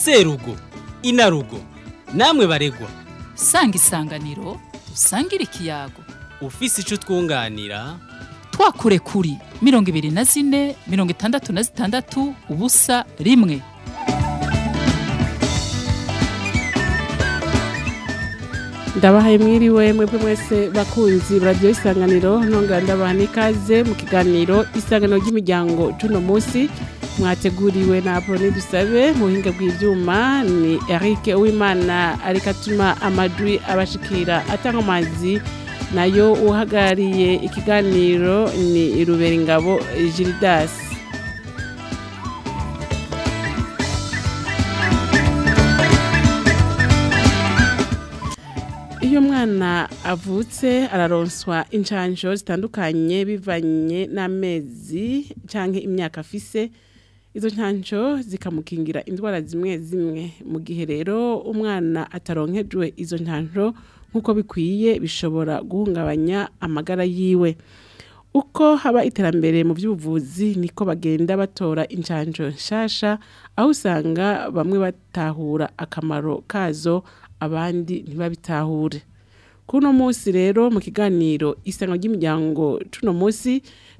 serugo inarugo namwe baregwa sanga isanganiro dusangire ikiyago ufise icyo twunganira twakure kuri mirongo ibiri na zine mirongo itandatu na zitandatu ubusa rimwe ndabahaye mwiriwe mwebwe mwese bakunzi radiyo isanganiro ntungandabaha n'ikaze mu kiganiro isanganiro ry'imiryango cy'uno munsi گو نا بونی جو new گا جس گانا ابوت سے انسان تنوائی نامزی انسان کافی سے اسونسانوکھ موک enjoy جمعے جمعے موکرو ام گانا اتروں ہيروے اسان ہر موكو بھى خوى بشو بورا اگ ما يو اكخو ہا اترم بے ريے موب جھو بھى نكو بند بات تھوڑا انسان سو سا سا اہ س ميں بھا ہور اخم مروكا ذو اب ہوري خو موسی ری رو مکا نی رو اس میں یانگو چھ نمسی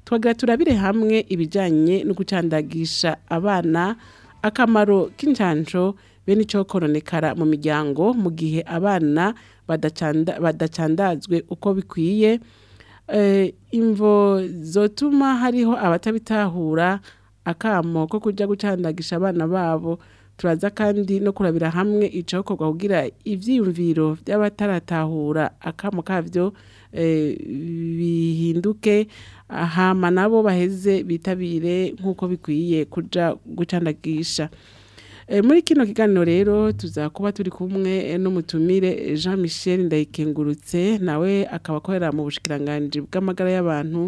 تھوڑ گے ابھی جائیں نوسان گیس آو آ اکھا مارو کن سن سو بیو خور نے خرا منگو می آنا نا بد و بد چاند اکو بھی کئی انبو جتھ ماں ہری ہوں آر آخ موقع گاندگ نو آب ترا جام مو کھاؤ گرضی اربیرو تھا رات ہوا مخبو ایے ہاں مانبو بھائی جی تھا بھی ری مو کبھی کھے خود گوسان کی میرے کانے چوزا کھو توری خو مو نوم چومی کھی گروسے ناؤ آخاب گان دری گر بھو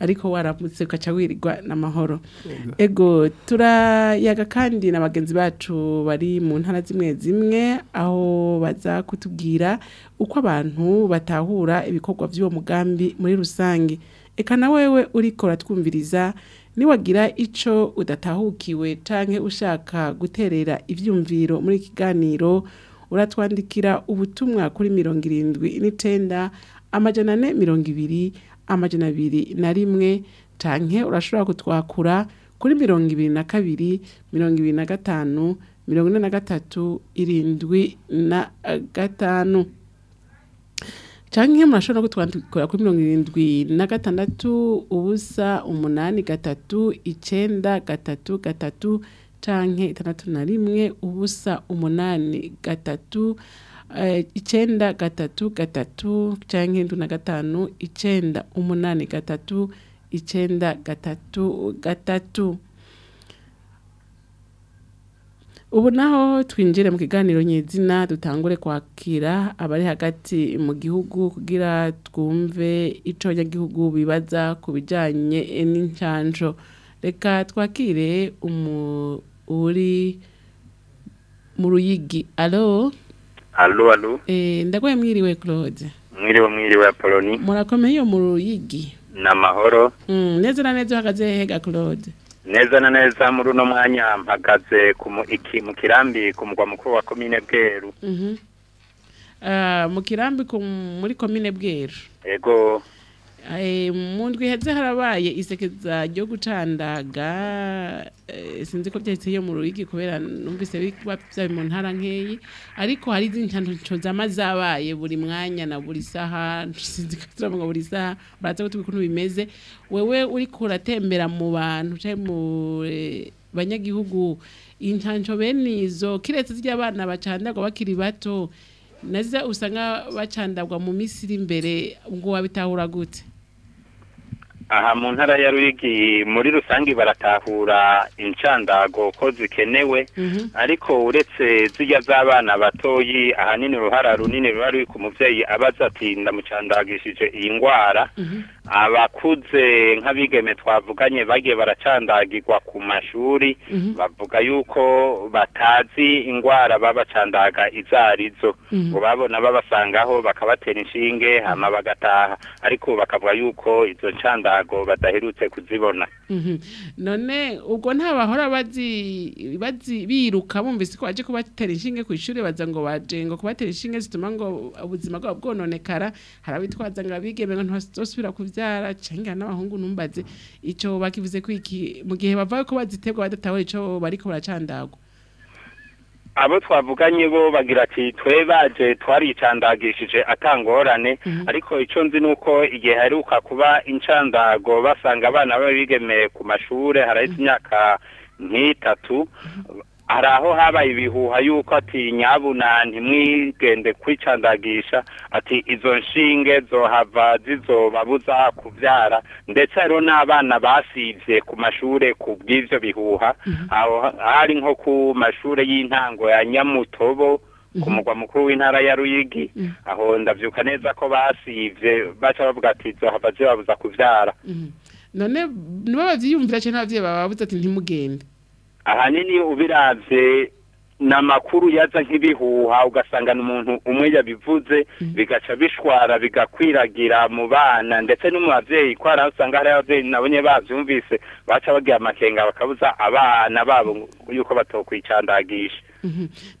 اری خو سا نمہ ہو گو تورا یہ کھا دی نو گنج مون ہر چم جمعے اہو با تھیر اخواہ حو بھا ہوں کبھی گان بھی میرے روسان یہ خانے اری خواتری جا نہیں ویر اچھو ادا ہوں کیسا خا گیر بھیرو میرے کانو ارا تھوانک کھیر اُت خوڑی مرغیری ای تھونا میروں آج ن ویری نری مو چھے راسر خرا کو میروں کی بھی نکا ویری میروں گا تانو میروں کا نک تع نو چانسر نکان نکتو امن کا گ تو اس کا گ تو گ تانہ تاری مو سمنا گ تتو کا تک گ تک چائیں دکانو اسے دم نکا تات اسچین کا تاتو گ تاتو امن نہنجر موکا نوزو تھا کھیرا آباد حاقسی گہ گیر گوٹو گہ گو بھی بجا جا سو کم اری مور کی آلو Alo, alo. E, ndakwe mngiri we Claude. Mngiri wa mngiri wa Poloni. Mwrakome hiyo muruigi. Na mahoro. Mm, neza na neza wakaze hega Claude. Neza na neza muru no mwanya wakaze kumu iki mkirambi kumuwa mkuru wa kumine bugeru. Mm -hmm. uh, mkirambi kumuli kumine bugeru. Ego. ای مون کوئی بچا یہ گا میب نکل جا منہر ہے اردو زما جاوا یہ بڑی منگا بریسا ہاتھ منگا بڑی سہ برا نوئی میزے او اویڑ موا نو مو بھائی گی ہو گو اوبیر جو کچھ ہندو کھیری بھا سو نچا اسا بھائی چاند میریمرے گوا بھی تھا ہوا گو آ منہرا یا رو کی موری روسان براتا حور انسان دا گو جو کھین ہوئے ارے کچھ سے جا بنا بات یہ آر کمپی آتی موسان داگو abakuze nk'abigeme twavuganye bagiye baracandagirwa ku mashuri mm -hmm. bavuga yuko batazi ingwara babacandaga izarizo mm -hmm. babona babasangaho bakabatera inshinge hama bagataha ariko bakavuga yuko izo ncandago badaherutse kuzibona mm -hmm. none ubwo nta bahora bazi bazi biruka bumvise ko baje kubatera inshinge ku ishuri baza ngo baje ngo kubatera inshinge zituma ngo ubuzima bwabo bwononekara harabitwaza ngo abigeme ngo ntibasubira kuvyara cenga n'abahungu numbaze ico bakivuze ko iki mu gihe bavaye ko baziterwa badatawe ico bariko baracandagwa abo twavuganye bo bagira ati twe baje twaricandagishije atangorane mm -hmm. ariko ico nzi nuko igihe hari uka kuba incandago basanga abana babigemeye ku mashure harahitse imyaka mm -hmm. nk'itatu mm آ رہا high بہو آئیو نئی دیکھ گی سو سنگے جو جی جو باب خوب جا رہا دے سرو نا شیب مسورے کھوب گی جا خو مسور یہاں گو تھوبی نہ ahanini ubiravye na makuru yaza nk'ibihuha ugasangana umuntu umwe yabivuze bigaca bishwara bigakwiragira mu bana ndetse n'umubavyeyi ko usanga hari ababyeyi nabonye bavyumvise baca bagira amakenga bakabuza abana babo yuko batokwicandagisha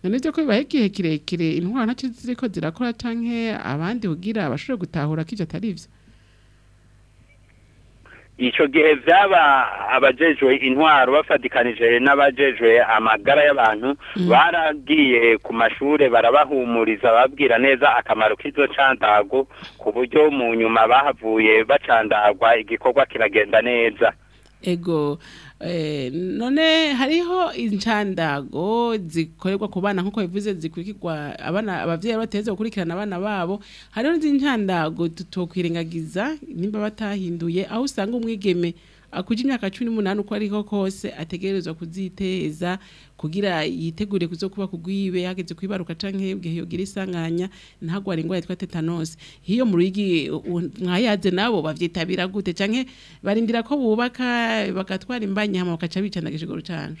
none vyo ko bibaho igihe kirekire intwara naco ziriko zirakora canke abandi kugira bashobore gutahura ko ivyo atari vyo یہ چو گے جا آ جی جوبی خانی نوا جی جی ہم اگاروں گی سورے بارہ بہ موری زبا گرانے آخمارو چاندا مو نو موا کو باقی گردانے ایری ہود نوز نہاری جنسان گو تیریں گا گرجا بابا تھا ہندو یہ آؤثی گیمیں خوجین کا چونی مو نہن کو جو خواہ اتر کو گی وی آج کھوب چن گی سنگ نہ کونگ بائے تھوس ہوں مر آج نہ وہ باب چن ہے بارن گی راکھ و کام بھائی ہم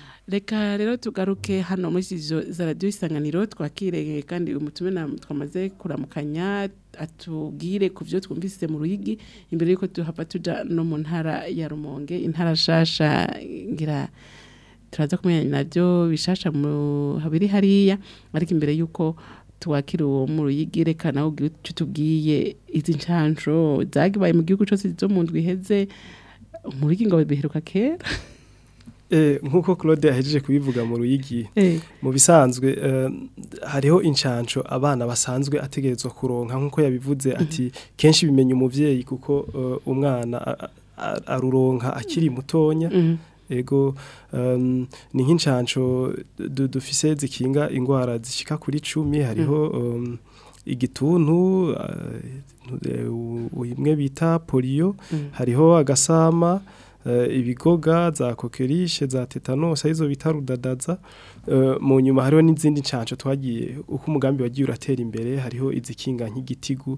ریکا لے روکے ہنسی جو سنگانیروا کھیرے کن مچ من خومسے خرابیاں آو گی رے خوبصورت مرو ہی ہندو چو ہپت نما یا روح ان ہر سا گھیرا ترا جائے انجوسمو ہاری ار کمبیر کو تو کھیرو مرو ہی ریکا نو گی جنساً جا کے بائی موک گی گوسی جو منگو ہی ہر جی مور گنگ بھی ہیرو کا ای مو خو دیا گ موی موبی سانس گریحو انسان چھو اب نو سانز گئی اتگی چوکھوں ہوں خوب زیا میگو نسان چویسے جھینگ انگوشا خرید سو می ہریہتھو نو پریو ہریہ گسا م ابو گا جا کو کھی سی جا تیتا نوسائی تھا رو دا مو مہارے اخواہ جیوراتے ہریہ جن گاہ گیتی گو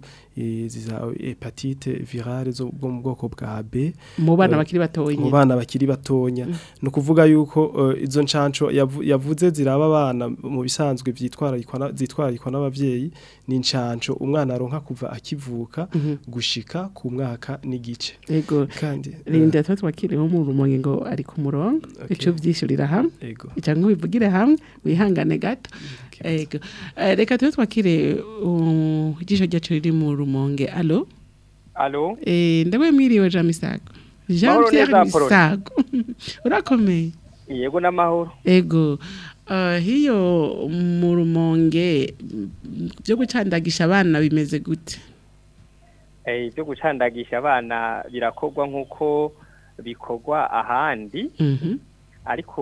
جاؤ گا نام بات نو گیوانو زراب با سانوا باب سانچو نا روا اکی بوا گوسی hamwe wihangane gato yego reka tuye twakire igisho cyacu riri mu rumonge alo alo eee ndabona mwiriwe wa jean misago jean pierre misago urakomeye yego n'amahoro yego hiyo mu rumonge byo gucandagisha abana bimeze gute eee byo gucandagisha abana birakorwa nk'uko bikorwa ahandi ariko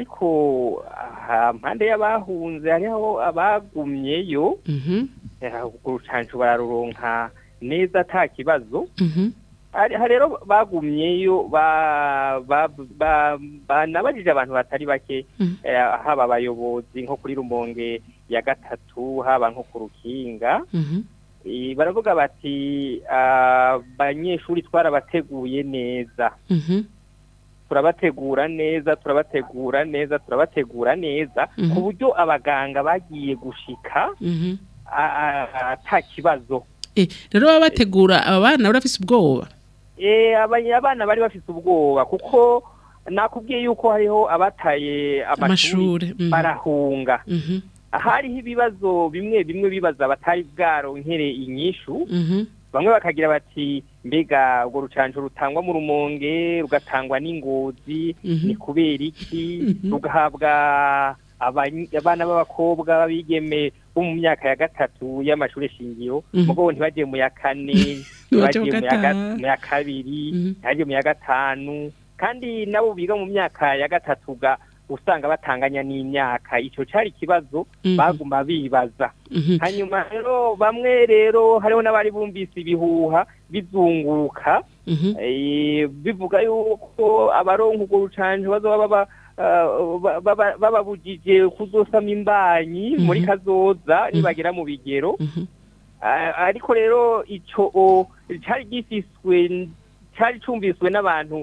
ہوں ج گم بازو گما با بو جی رومبنگات بات گورانے جاتراب گوران گوران گا گوسی بازو نا کوئی بارہ ہاری گارے شو بنگا کھا گیا گا گورسان سرو تھوا مر من گی گا تھوڑی خوبی ریسی نبو گا پویاں خیر گا سور سنوائی جیا گا میا کھائیریج میا گا تھا نو بھیگ من خاگ گتھو اس طرح بات بازو رو بم ہریو نیبوا روزہ گیرا موبی گیرو روسوین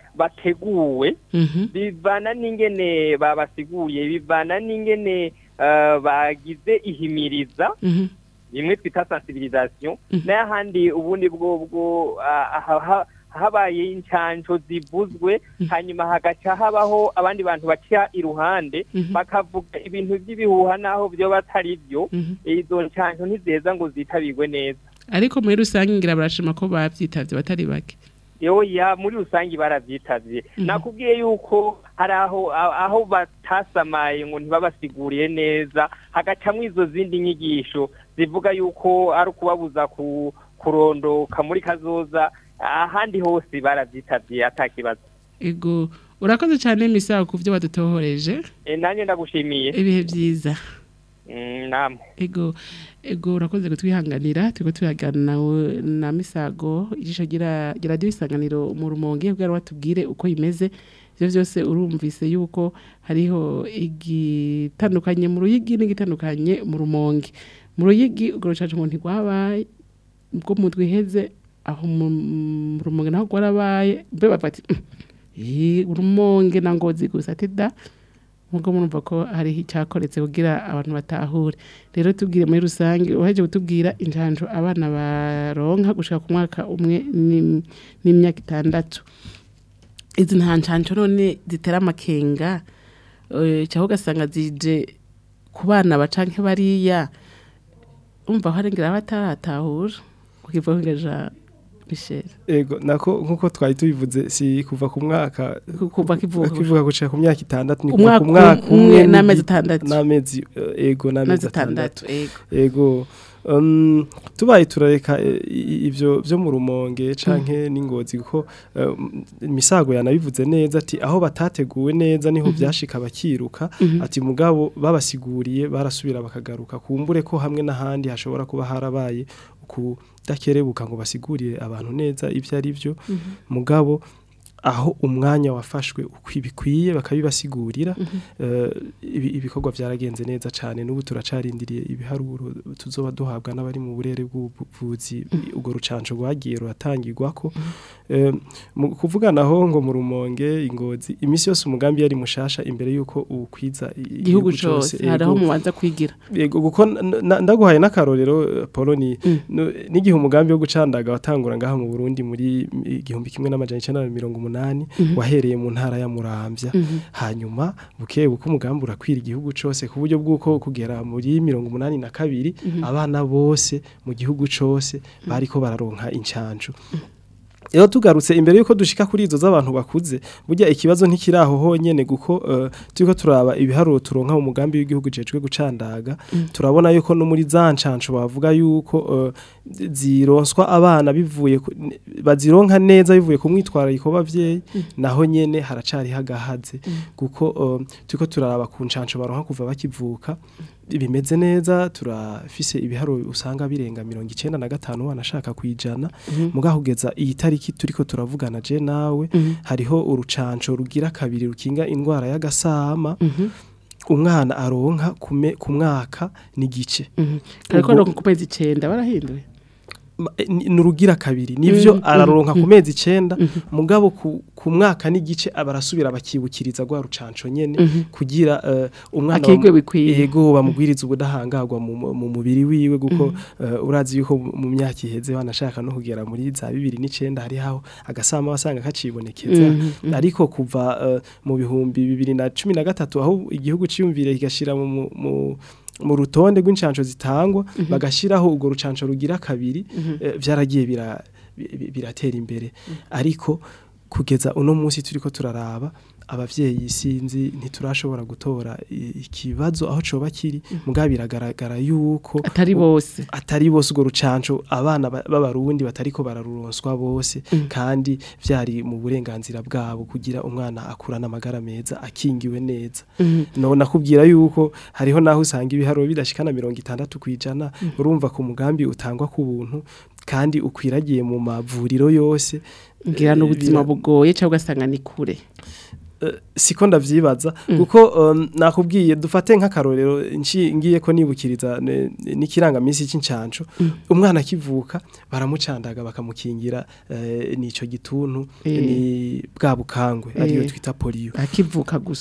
bateguwe bivana ningene babasiguye bivana ningene bagize ihimiriza imwe twita sensibilisation naye handi ubundi bwo bwo habaye incanco zivuzwe hanyuma hagaca habaho abandi bantu baca iruhande bakavuga ibintu by'ibihuha naho byo batari byo izo ncanco ntizeza ngo zitabigwe neza ariko muri rusange ngira barashima ko bavyitavye batari bake می خاجوا بارہ جی ہاتھ میری گو رکھی ہنگلیرا تھوانس آ گو سا جیس ہنگلی رو مرم گی ہوسے جس جوسے ارو می سہو کو ہری ہوگی تنوائی مور گی نکی تنگ مرمون مورو یقگی گروسم حکوائ کم کو مرم گے نو روم گے نا گو ساتھی گو ہر چھا خوب گیر آوار نو تھا ہر دیر تک گی ری روس گیرو آوار نوا روشا کتانا اسان چانچو نی جترا مکھیں گا اچھا سنگ جی خوب نواری یا امپار گرا آوا تھا ہور منگی گو کوسا گوئنہ بھی بجے نی جاتی آباد با کھا اچ مو بابا گوری بارہ سویرا گاروا خوبرے نا ہاسوا خوا بس گوڑی آبان نے ابسا رپو مو آہو امگان خواب گوری راخو گا نی نوا ری ہارو گانے گور گے روای گو خوب گانا ہو ہنگو مروم گے گوش میرا گوئی نا خارویرو پولو نی نیو مو گام گو سا گھو اتھا گور گا ہوں گرویو نما جائیں گھوم منہارا مرامز بھوکھے بھو مرا خو گو سے خوب گھر مجھے میروں گنا ناخابیری آوانو سے مجھ گو گچوسے بھاری بارہ رو انسان او تو گار سے زبان سے بجیا ایسا نہیں گوکھو تھی ترابا رو تھوں گا گا ٹوراب نا نو میری زہانو زیرو آوانو زیروں کو یہ باب نا ہو نی ہر چھا ہری گا تھی کھو ترابی با کو میٹ جنے جا تورا روساں گا تھا نو شاخ نو گا ہو گیا تھا گانا چین ہریہ ارسان گا گاسا روا نیگیچے رویراکی موموری نسے نا چومی نا کتاتو چیری مو مورونی چانسوز تھا گورو سان سور گی را خا بھی جرا گی بی تھریم بیری اری کو خوا موسی خو سوراب اب سے نیتھرا سو را گو را بھا جو کھیری مو گا بھیرا گرا گرا بوس گورن سو آس بوس خانچری مر گانسی گاخوران گرم میز اکن خوب گروکھو ہری ہوں نہ سو روپیے دس کھانا تک نو بخو مو گا بھی خاندی گیم آ جی بات نا کو گی دفاتری کھیرا گا منچو امان آنگا باخا منگیرا نیچو گیتو نو گا پڑی بونی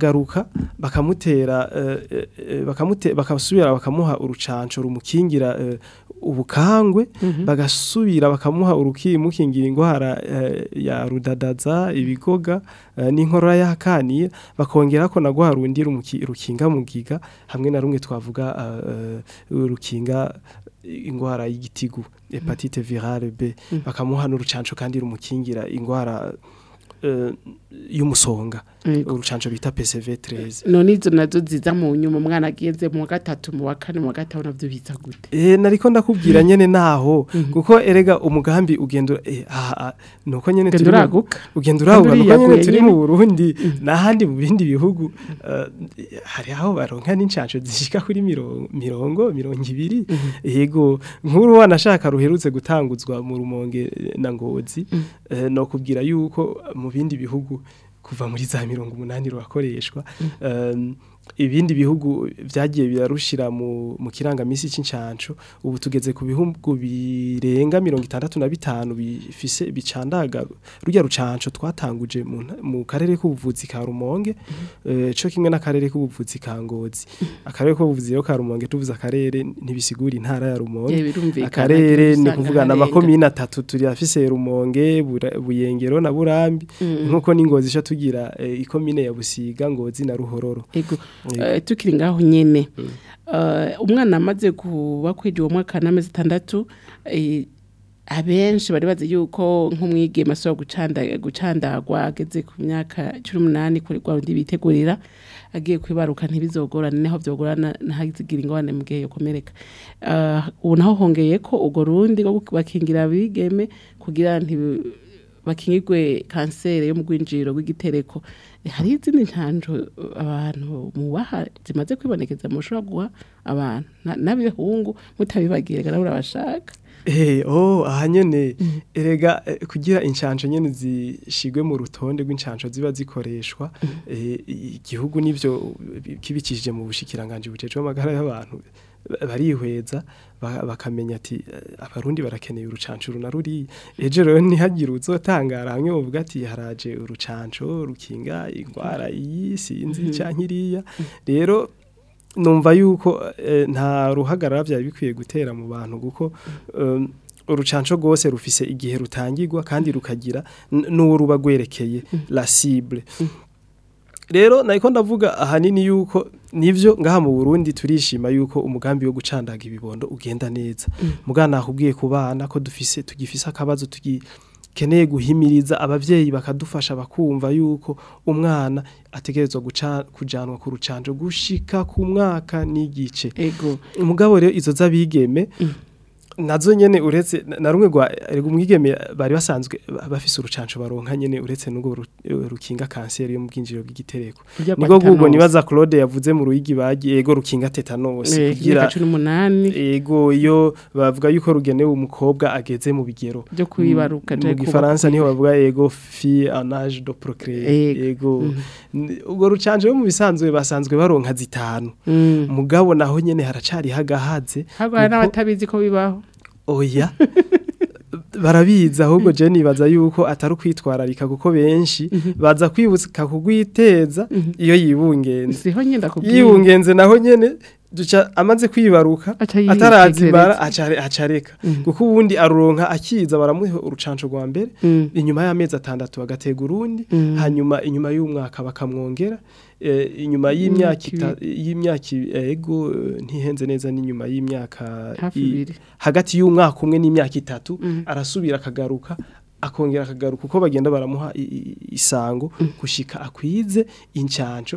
گاروخا باخا میرا سویرا موا ارک چاہو رو من گیرا گوئی با سوا باخا موا ار کھینگ ارواد یہ کون ہر ہاکھا ہنگیرا خوابو رو دیر روشن گا مکیگا ہنگیناروں گی آبا روشھی گاگوارا گیت گو افافی کا ما موانو روسی ہنسوان دیر منگیرا گوارا مسو ہنگا نہاری نہو منگین گو میروں گو مرو نسا خرو سکے گا مور می ننگوزی نو خوب گرو موبین بھی خوب میری جام نانی اس کو روشرا مو میرا گانے سن سو بو تو گیر کبھی ہوں کبھی رین گامان گوجے مو کارے ریکوسی مو گے چکن ریکوی خاص رے خوبی اور گے تو باخارے گرین کار سے رو منگے بوئنگیرو نا برابیس منگو جا روہر گئنگ مجھے خوم سے تندشو ایبین سوچ ہوں گے مس گاند گاندی سے خواہ سرم نیبی تھے کگی کوئی باروا جو گوران ہو جاؤ گوران گیرین گوگی کھم میرے اونا ہوں گے یہ کھو گور وکھن گیرا گیم کھو گیران وکنگی گوئی خان سے تھے ہریت موقع بنے کے مشورگوانگ متر و سخت ہو آ نی ارے گا انسان سو ںم رو تھونی چانچو جیوازی خوش کہو گونی چوبی چیز جی موسی ہوا خا مین تھی آپ روا کھینے روسان سو رو نو ریجر گروچو تھا گار اب گاتی ہرا جی روشان چو رو گئی دے رو ویوکھو نا روح گراپ جا بھی گوتھی رام موب نو گوکھو روسان سو گو سے روفی سے گی ہے روسان گی گو خاندھی روکھا نو روب گئی ری لڑے رے رو نائک نہو خو نیو گاہ موبینی تھریسی میوکھو مو گھا بھی گان دھی بھی بھون اگی ہ مو گانا حو گے خوب ناخو فیس تھی فیسا کھا بھوکی کن گو ہی مری جا ابھی دفاع وو خو امگا نتی کے جو بھی گیم نظو یہ روکنگ روی بو روکنگ اویا بارہ بھی بات جا یہ آتارو خوابی خاکو خوب ان شی واخواک یہ گینگ گینج نہ رخشانبیرا گروہ وا گونگی رکھا گھرگیر گھر سانگو خوشی زیادہ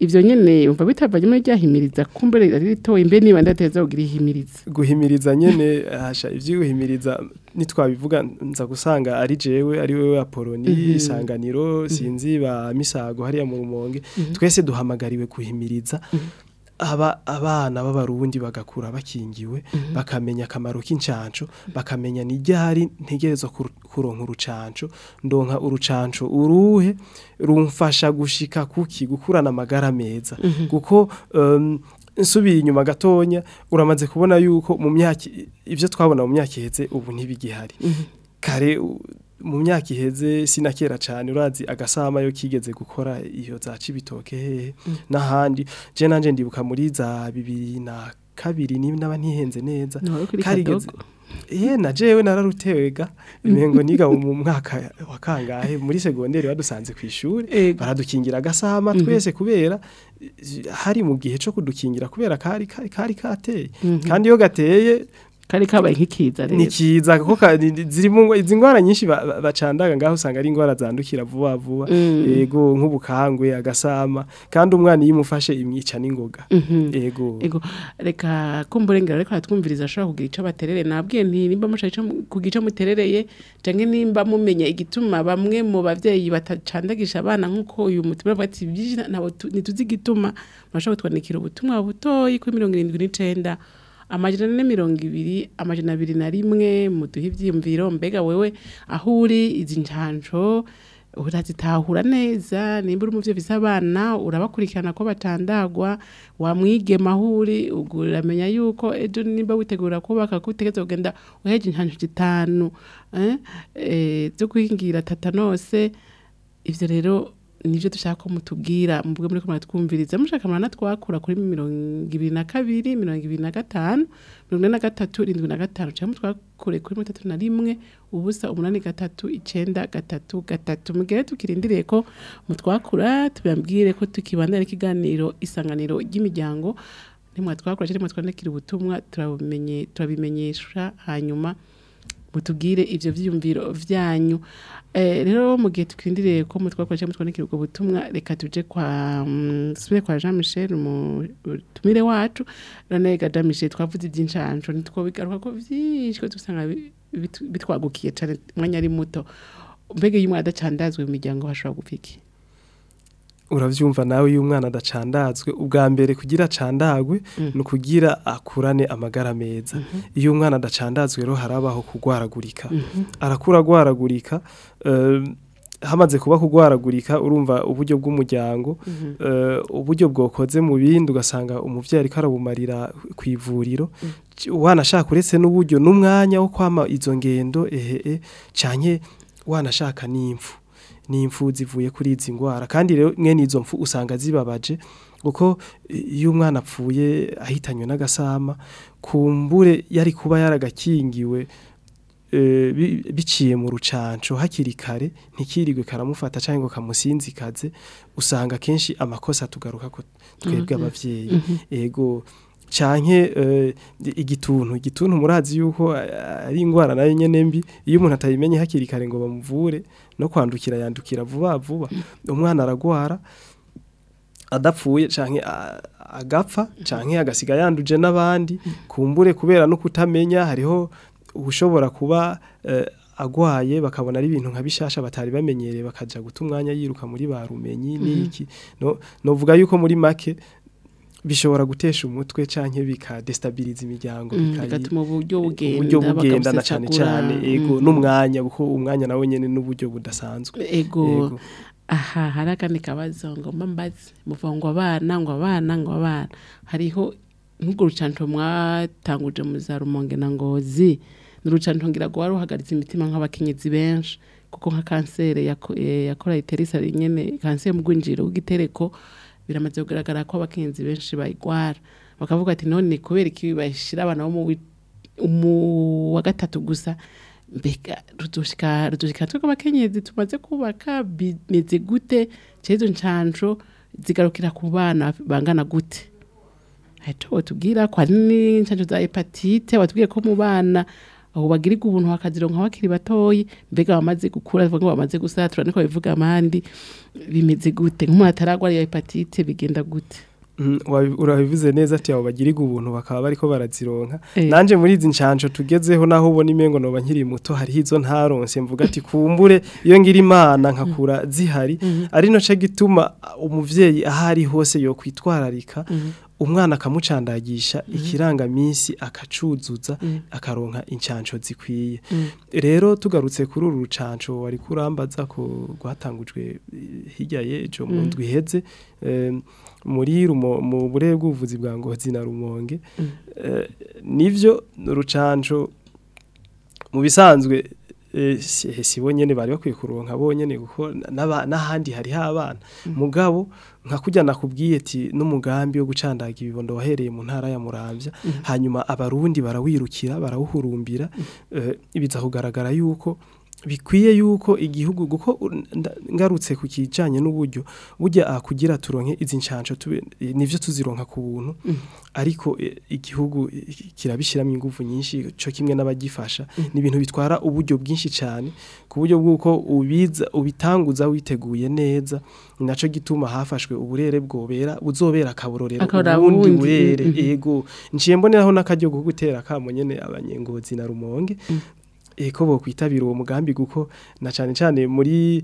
ivyo nyene umva bitavaje muri rya himiriza kumbere rito imbe niba ndateza kugira himiriza guhimiriza nyene hasha ivyo guhimiriza nitwabivuga nza gusanga ari jewe ari wewe Apoloni isanganiro sinzi ba misago hariya mu rumonge twese duhamagariwe guhimiriza آ رونی گے پا مکھا ما روکن چانچو پاکا میں گہارنگ ہو چانچو do ارو چانچو اروے رو پاشا گوشی نا ما گرا مہو سو بھی گیہ مویہ کے جی ناکی را چھا نو راجی گاسا مو کھی گے گو خوراخ نہ موری جاجے نا جا رو گا مینگونی گاؤں گا میری سا دے دوسان سے بڑھا دیرا گاسا ماسے ہری مو گی ہو دا خوب گی نا مشروعی با می گا مو مو باب گیس آپ مساؤن دا امجنا میروں گیری امجنا بھیری نری مو میروکے گا آ جنسانو حرم چیز بنا نا اراب خوشیاں نا کھو بھا تھا وہ مو ہی گے مہری میو کھو ن بھیک گور کچھ گن دا جنسان سرچ نو تھا نو سیزی رو نیج تشا مرا من کم بھیری چمس نتر خوبی مرنگ کی بھی نا مرن کی بھی نا تھا نا کام مک خورے او سب نکو اسین دکھ گھتو کتم گیر تک کھیر درک متکو خورا گیرے کون کھی گانے اسن گانے گو متکا چلیے متکار نہ کھیرو تم ترب میگی تربی میںے سوسات ہائی بتگی ریجب ای رو مو گے تک متکوچا متکونے کھیل کوئی کتا مسے بو گی سنگھائی موتو ابھی گئی مطلب چھان دا اس کو منگوس ارب سے نا یوں گانا ساندھی اُگا بےرے خواہر ساند آ گئی نا خور نے ہم گھر میرے یوں گاندھ آج گیرو ہر باہر گوری خا خوار گری خوبر گری خا ارب ابو جو موبی ان گانگ اموچی خراب میری را خی برو نسا خوشی سرجو نگا یہ خواہ موجود گے اندو ایانے و نسا خانف نمپو پوئے خرید جنگوار جمف اُسا جی بابے اوکھوانا پویے ہی تا نا گاسا ما بورے یاری خوبی گیو بیچ مروان خارے نہیں کھیر گئی خارا موا گو خا مجھے اُسا گائے کھینکھ سات گارو گا بھیا گو چاہیں گی گیتون ہوں جیو آ رہا نا نمبی یہ تھیمین کارے انگوا بورے نو آنکھا بوا بوا او ہنرا گو ہارا آداب پوی چاہیے آ گا چاہیے آگا سے گیا جا با ادی خون بھور کو می ہر ہوسو بو روبہ گو ہائی با خا بن سا سا بات مینی ری بھاجا بوتھا رو خامی با رو مینی نو نو بو گیم نگوبار گے نو جی گر سن گیرا گو روا گار کھینگ جی بینسو ری سر گنجیرو گیٹر مجھ گرا گرا خوبرائے گوار مقابلوں کو اساب اموا گو گا رتوس رتوسب مجھے گوتے چھ جن سانس جی گارو کھیرا خوب بان گانا گوت آئی بات گیامبا اوبا گری روا کھی بات ہوا بار گیا ہنا مینگو ہاری جن ہار بوٹے این گری منہ جی ہاری ارے نسوم جی ہاری امہ نکا موسان گی سا مکھ چو اخروا انسان سو چیخ خوی رے رو گار سے خر روسان چوی خور بتو گوہا تھا گے گا یہ سی موی رو موے گا جی نو مو گے نیب جو روسان چو می سانچ اس نی بالوور نیو نہان موگا ابو جا ناخوب گیے تھی نو مو گا گس ہندا کھی بندوئی ری منہ را مندی بارہ وہ رو کیرا بارہ ہرواح ہو گرا گارا کو خو گو گوکھو گاروسے خوشی چان بوجھو آ خوجیہ تورن سا نوجو سوزی رو نو اری خو گو کھیرابی شراب منگو فی چو کم گان بھائی فاس نبی او جو نی جا چویت محا فاس گو اور گو راجو رکھا رو رکھا ناخا جھو راخا منگو جی نہ رو منگی ایو بہو پیتا بھی رو مہم بھی گوکھو نچا نشان میری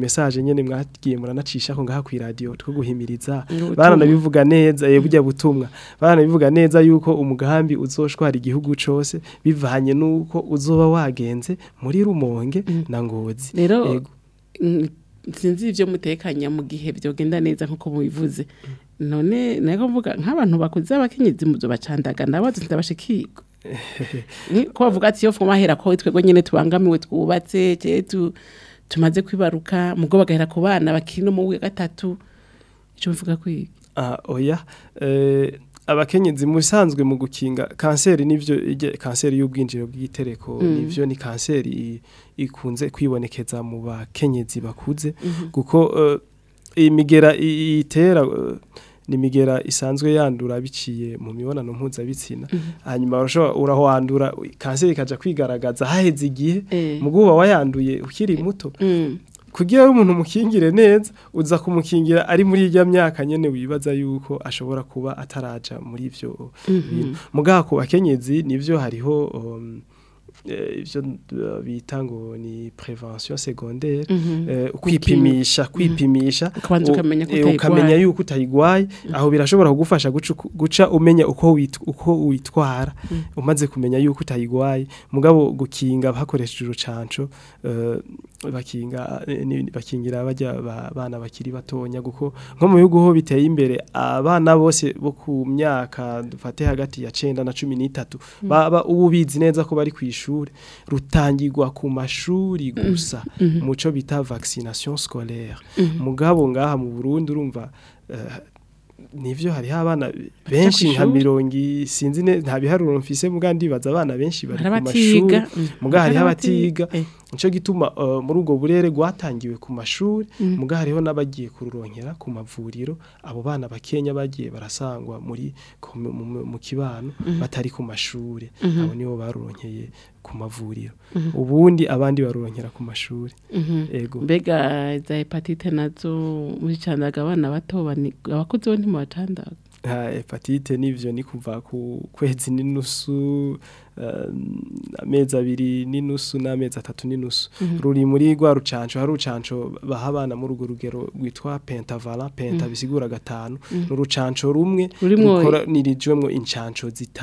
میسا جی نمکی مر نچی سا خو گری بو گانے تھوڑا بو گانے جائیو ام گا ہماری گھی گو چھوس بھی نو اجو باب گے سے موی روم گے روا مکوا کھینگے جی منس گئی مونگا خوبانی کھیچا موبا کھیت جی با خود گیرا نمی گیرا اسان سے یہ مومیو نم چاہیے سی نسو ہندو خاص خوا زی موگو باوا دو کی موتو خوب موقع گرے نی جنگیر اری موی گیاں نیو جائیوکھو اشو رکھوا اتھرا مویبو موگا کو بھی جو ہای ہو او گوا سا گاڑی گوائی منگا وہ گا بھاک ریسٹورنس باخی گا باقی گیرا بجیا بہانا باقی بات گوئی آپ می نی تاتو بہ آجنے جا کو بار خوش موچوسی نا سوس کو مگا بنگا ہماری گوہاٹ مشور مو گا نا بجے روحی رو بنا بھائی کھین آئی میری مویبری خوب مشورے نہ میزایرینوس نہ میزا تھا روڑی مری گو رو چاہن چھو رو چانچو بہا بہ ن گرو گے رواں روچانچ روم گے جیت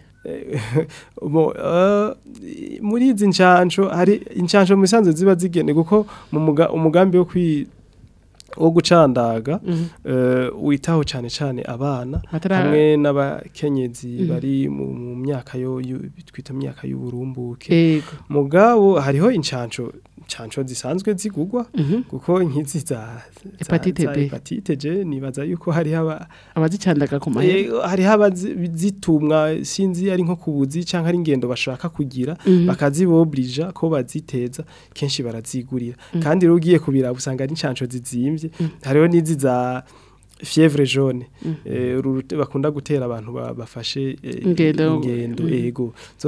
مویسان انسان سو مسان زبو موغ مو گی وہ سہ ساتی آباد کھی موکھائیوکھو مو گا ہریہ انسان سانسوزان جی ٹو جی ارنکھاری گیندو بس خو گیرا آخا جی وہ بریجی بارہ جی گورن گیے سنگھا سانسا شرجونی باقا گرابن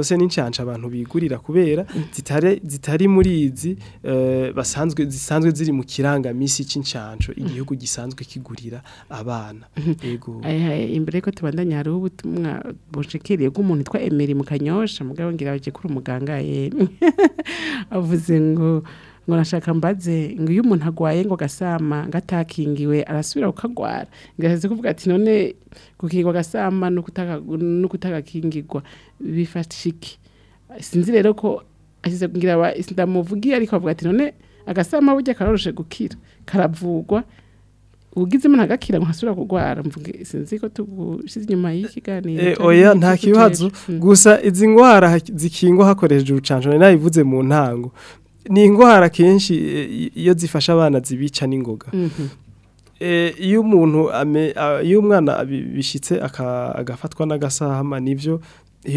سے جتاری موری سانسر گا مانسو سان گورا آبان بجو گناسما جی گونگو ای گو گاسا آما گا تھا کھینگ سوراس بات گوگاسا نو نو کھین گی گوا سکھو گی موگی بو گاتے آ گاسما دیکھو روسے کیراب بو گو گیز گا کھیرا ہاسوری گوشت نگوارا گاسا نیچونی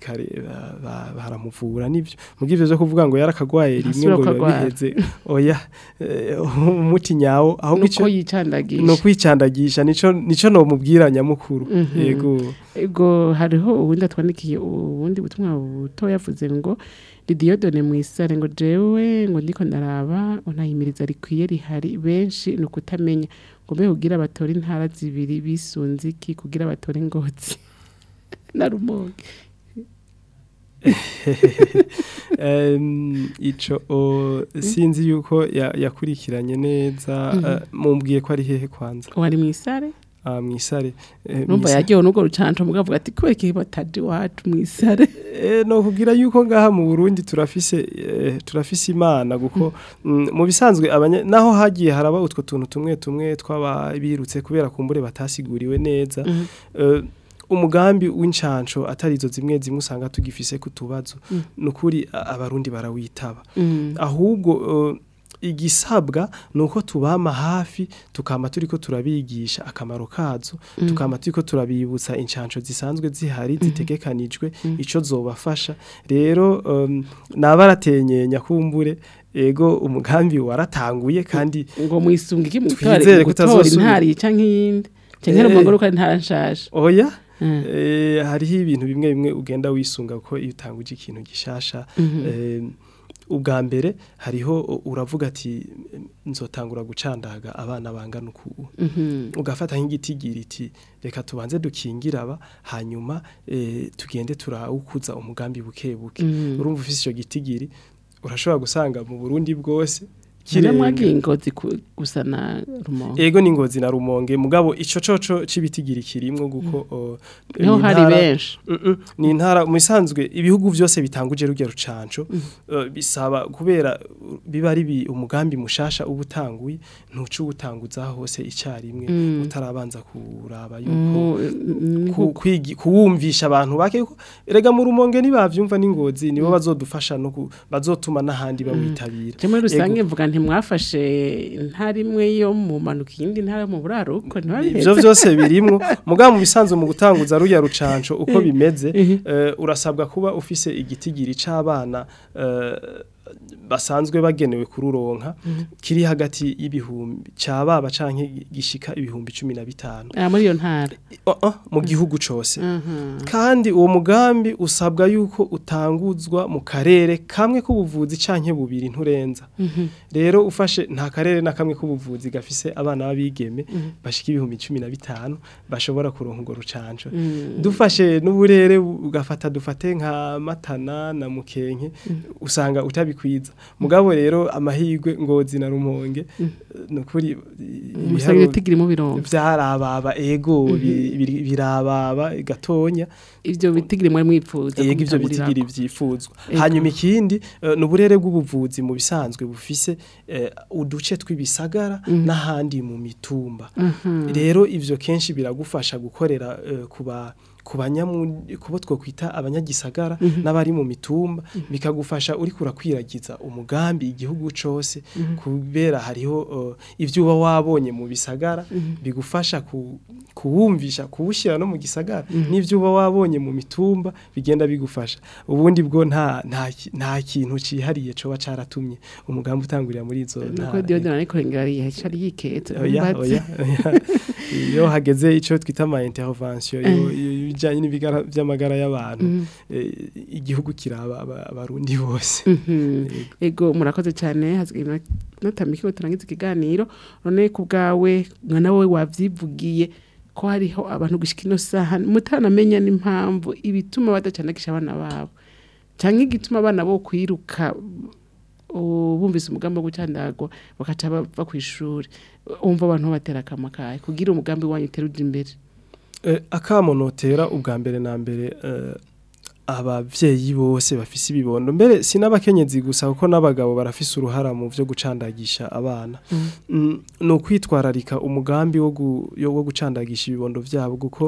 خارے میزو کو مو نو کو نوک گیرانی دیدیو دونوں موسار گندی کنابری جی خوار نو کوئی گوبھی ہوگیر آپ ہارا جی ری بی سون ز کھاتی گرماری نو گرا گا ہم سانس گانے نو گی ہر آئے برباد سے موک گاہ بھی اوین سہن سو اتھاری جو سانگی فیسے کتو بات نی آ روای تہو نو تھوا محافی تک یہ گیشا ما روا آکا متو ترابی ریرو نا تھے ا گ بیرے ہریہ اراب گاتی آبا نو خو افاین گیت گیری تھی دیکھا توان سے دکھیراب ہائیواں تھکی ہیندے توراؤں گان بھی رن بوسو گیت گیری ارحا سو سا روکوس رومے موگا وہ چو چھو چھ گیری چھنچواب خوبیرا بیواری بھی مو گام بھی موسا ری گا مو گے بھابو جی نو بوتھا میٹ سے بسانس گینو خروا کھیری ہاں گا بچا گیسی گیہ گو سی وہ میسب گا تھا موکھا ری ری کمگے کو بوجھ بو بھیرین روا سر ناخام گے کو بوجھ گافی سے اب نی گیم باسی بھی تھا نو بس برا خورو رو دس نو رے ریفا تھا دفاتیں مت نان اسا بھی میرے روزگے ہانو می نو روز موسے نا ہاندی مومی تھو ہما سا گو خورا خوبت خوا اب گیسا گارا نواری مومی تھوم با بھی گوفاشا ار خوراک امو گاہ گی ہو گو سو سے خوبیرا ہاریو ایپزو با بو نی موسا گارا بھی گوفاشا کوما خوشیا نو گیسا گارجو بابو نومی تھوانا بھی گوفاشا ان گو نا کھی نو ہری چوا چارا امکان بھاگ گانے کئے جی بوگی کو مت نام چھ مت سنگا نا باب سنگی گیت مان بوی روا او بوبے سے مقام گئی چھبا پا کئیسر بابرا کھا مخاخ گیروکانے در اے من گانبر نام آپ سے یہ بو سے بیگسا نا با گا بار سور حارا موب سے گوسان گیسا نو کوم گان بھی گوسان دا گیب اندو گوکھو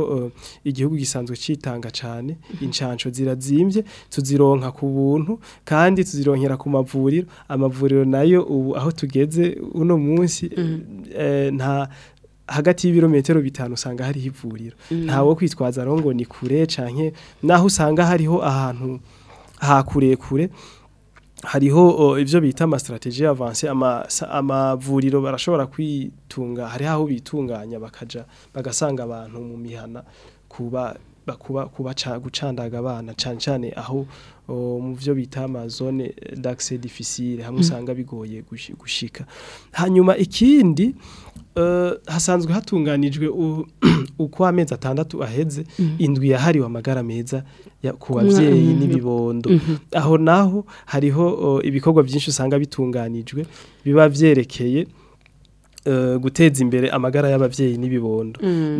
یہ گھیویسان چیتھا انسان سو زیرا جیم جی سو زیرون حاخو خاندی زیرویر گے انہ آ گیرو میچرو بھی تھا نو سنگ ہری پوریرو نہوئی کو خرے سائیں نہو سنگ ہری ہو آہ خرے خرے ہری ہو جم مسے برس وغیرہ موبام ہم سنگھا گوشت ہانی می ہانگ نام ہاری گارا موبائل گا ری گرے گارو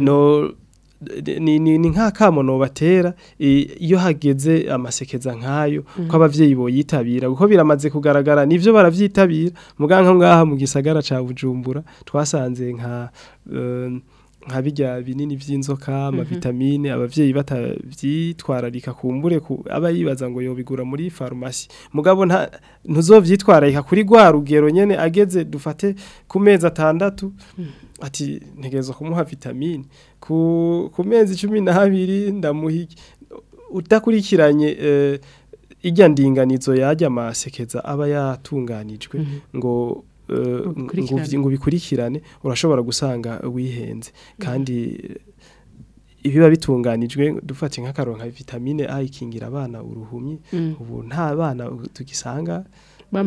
نو نا موبائرہ گیٹ جی ماسک جاوا بابو تا جی کو گارا گارا نو بارہ جی تبھی مغا ہم گا مو گیسا گارا سا جم بورا توا سانز ہاں جا پیٹامین آپ جی ٹو را کم بریکو آبائی بازا گو گورا مار مغا بنانا نوجو جی توارا کوری گو رو گیر آ گیر دفاتے کمیا جاتا اتھماٹامین خومیا مہی اتا کوری خیرا گاندی گانا سی کب آٹھانی گو انگو خوی کھیرا سر واقع اوی ہینس خاندھی بھاری چونگنی جو کنگراب آنا ارحوی سا ہاں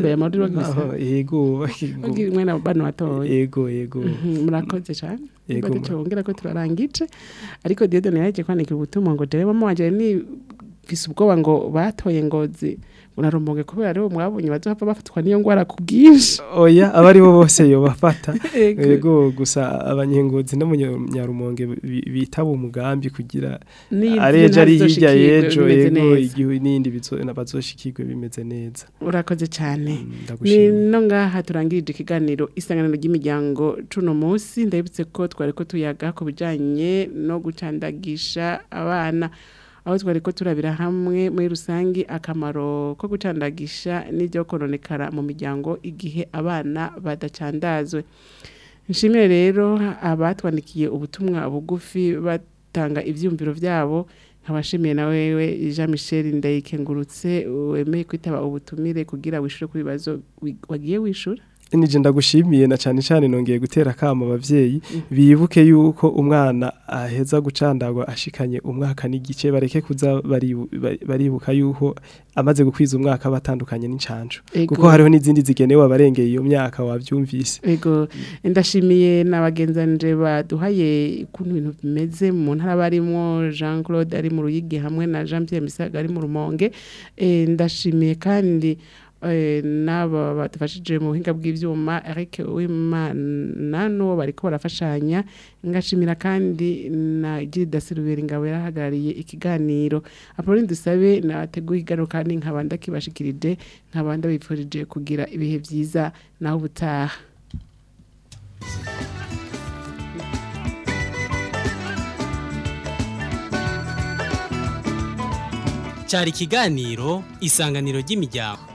روما نوا ہاتھ موسیقی اوکے کچھ چورا بھیر ہمیں میرس گرو کچھاندا گیسا نجرونی خراب مجھ جنگو ایگ او نو دان دہ جو سم آنے کی کی اب ابو گوفی بن گا سم سے کھی گروسے او میرے کھو گی راسر کھڑی وو گے اویسر نجن داغ می نسانی نو گے گو رکھا باب سے اُنگ کھا گیچے گا او نو بات مو ہنگا کی وجہ کھیل اویم نہ نو بھاری خوبصا سم کھانے نا جی دس روایے اک گا نی روسوئی نہ بچے گھبان دیکھے کو چاری کھی گی